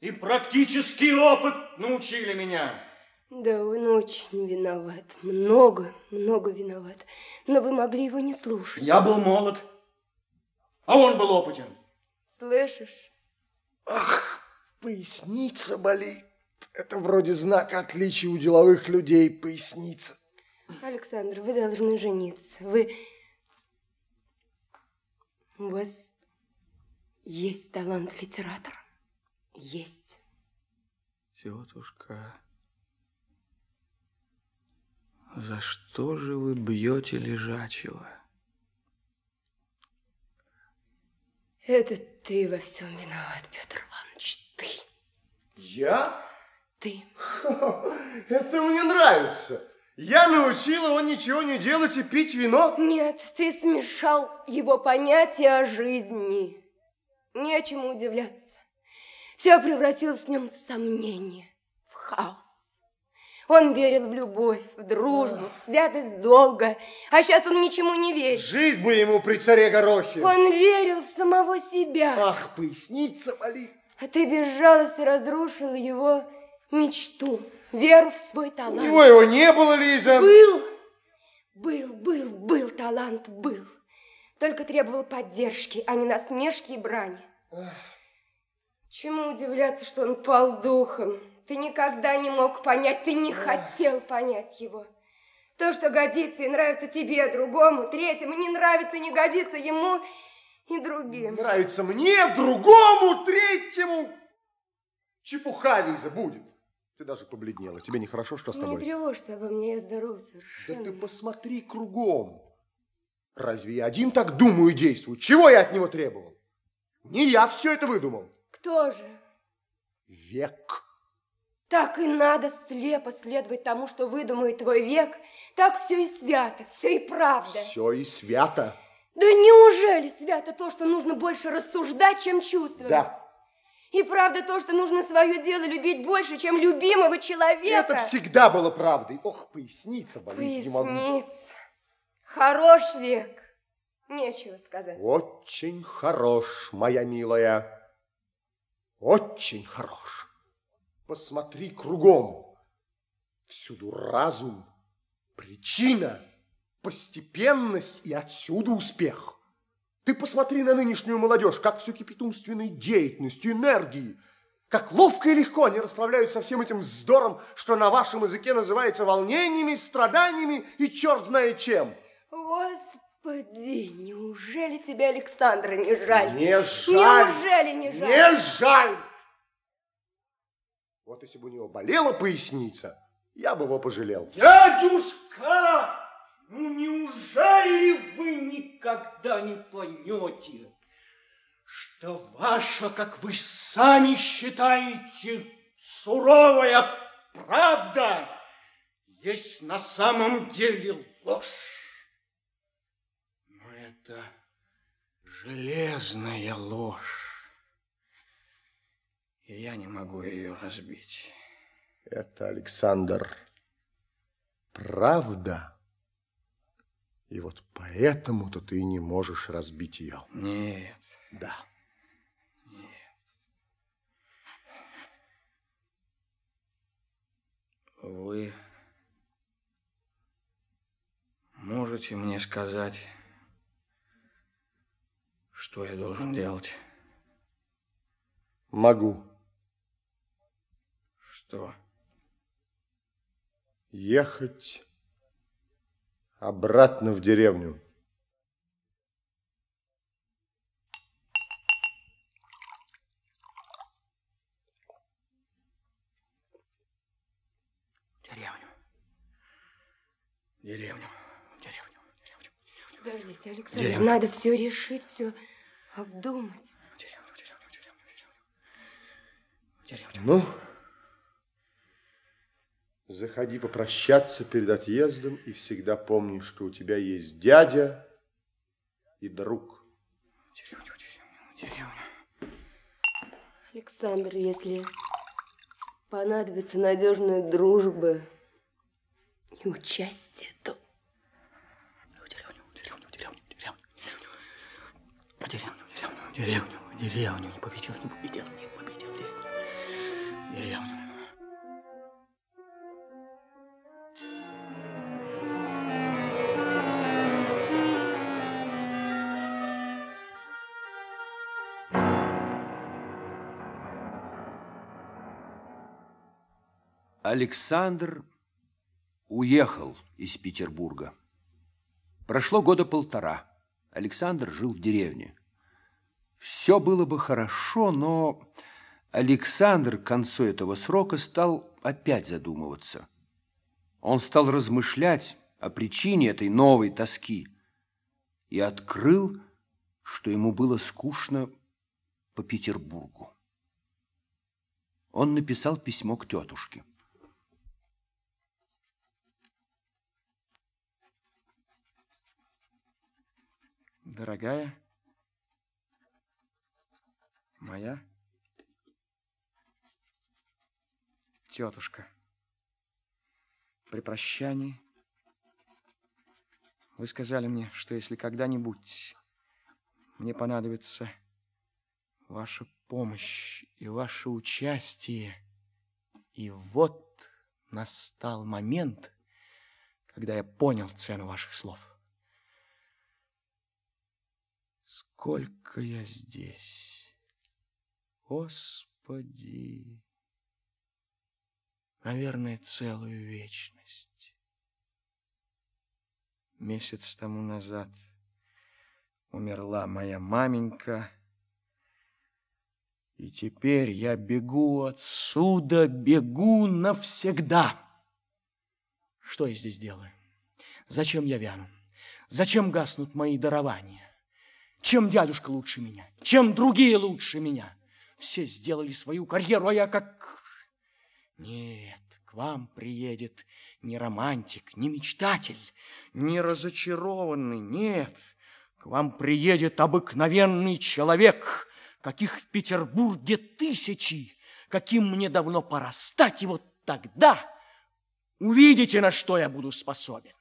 И практический опыт научили меня. Да, он очень виноват. Много, много виноват. Но вы могли его не слушать. Я был молод, а он был опытен. Слышишь? Ах, поясница болит. Это вроде знака отличия у деловых людей, поясница. Александр, вы должны жениться. Вы... У вас есть талант литератора. Есть. Тетушка, за что же вы бьете лежачего? Это ты во всем виноват, Петр Иванович, ты. Я? Ты. Это мне нравится. Я научил его ничего не делать и пить вино? Нет, ты смешал его понятия о жизни. Нечему удивляться. Все превратилось в нем в сомнение, в хаос. Он верил в любовь, в дружбу, в святость долга, а сейчас он ничему не верит. Жить бы ему при царе Горохе. Он верил в самого себя. Ах, поясница болит. А ты без жалости разрушил его мечту, веру в свой талант. У него его не было, Лиза. Был, был, был, был талант, был. Только требовал поддержки, а не насмешки и брани. Чему удивляться, что он пал духом? Ты никогда не мог понять, ты не хотел понять его. То, что годится и нравится тебе, другому, третьему, не нравится и не годится ему и другим. Нравится мне, другому, третьему. Чепуха, Лиза, будет. Ты даже побледнела. Тебе нехорошо, что с тобой? Не тревожься обо мне, я здоров совершенно. Да ты посмотри кругом. Разве я один так думаю и действую? Чего я от него требовал? Не я все это выдумал. Кто же? Век. Так и надо слепо следовать тому, что выдумает твой век. Так все и свято, все и правда. Все и свято. Да неужели свято то, что нужно больше рассуждать, чем чувствовать? Да. И правда то, что нужно свое дело любить больше, чем любимого человека. Это всегда было правдой. Ох, поясница болит. не могу. Поясница. Хорош век. Нечего сказать. Очень хорош, моя милая. Очень хорош. Посмотри кругом. Всюду разум, причина, постепенность и отсюда успех. Ты посмотри на нынешнюю молодежь, как все кипит умственной деятельностью, энергией. Как ловко и легко они расправляются со всем этим вздором, что на вашем языке называется волнениями, страданиями и черт знает чем. Господи, неужели тебе Александра не жаль? Не жаль. Неужели не жаль? Не жаль. Вот если бы у него болела поясница, я бы его пожалел. Дядюшка, ну неужели вы никогда не поймете, что ваша, как вы сами считаете, суровая правда есть на самом деле ложь? Это железная ложь. И я не могу ее разбить. Это, Александр, правда. И вот поэтому-то ты не можешь разбить ее. Нет. Да. Нет. Вы можете мне сказать, что я должен делать? Могу. Что? Ехать обратно в деревню. Деревню. Деревню. Деревню. Деревню. Подождите, Александр, Деревню. надо все решить, все обдумать. Деревню, деревню, деревню, деревню. Деревню. Ну, заходи попрощаться перед отъездом и всегда помни, что у тебя есть дядя и друг. Деревню, деревню, деревню. Александр, если понадобится надежная дружба и участие, то деревню, в деревню. Не победил, не победил, не победил деревню. Деревню. Александр уехал из Петербурга. Прошло года полтора. Александр жил в деревне. Все было бы хорошо, но Александр к концу этого срока стал опять задумываться. Он стал размышлять о причине этой новой тоски и открыл, что ему было скучно по Петербургу. Он написал письмо к тетушке. Дорогая моя тетушка, при прощании вы сказали мне, что если когда-нибудь мне понадобится ваша помощь и ваше участие, и вот настал момент, когда я понял цену ваших слов. Сколько я здесь, Господи! Наверное, целую вечность. Месяц тому назад умерла моя маменька, и теперь я бегу отсюда, бегу навсегда. Что я здесь делаю? Зачем я вяну? Зачем гаснут мои дарования? Чем дядюшка лучше меня? Чем другие лучше меня? Все сделали свою карьеру, а я как... Нет, к вам приедет не романтик, не мечтатель, не разочарованный, нет. К вам приедет обыкновенный человек, каких в Петербурге тысячи, каким мне давно пора стать, и вот тогда увидите, на что я буду способен.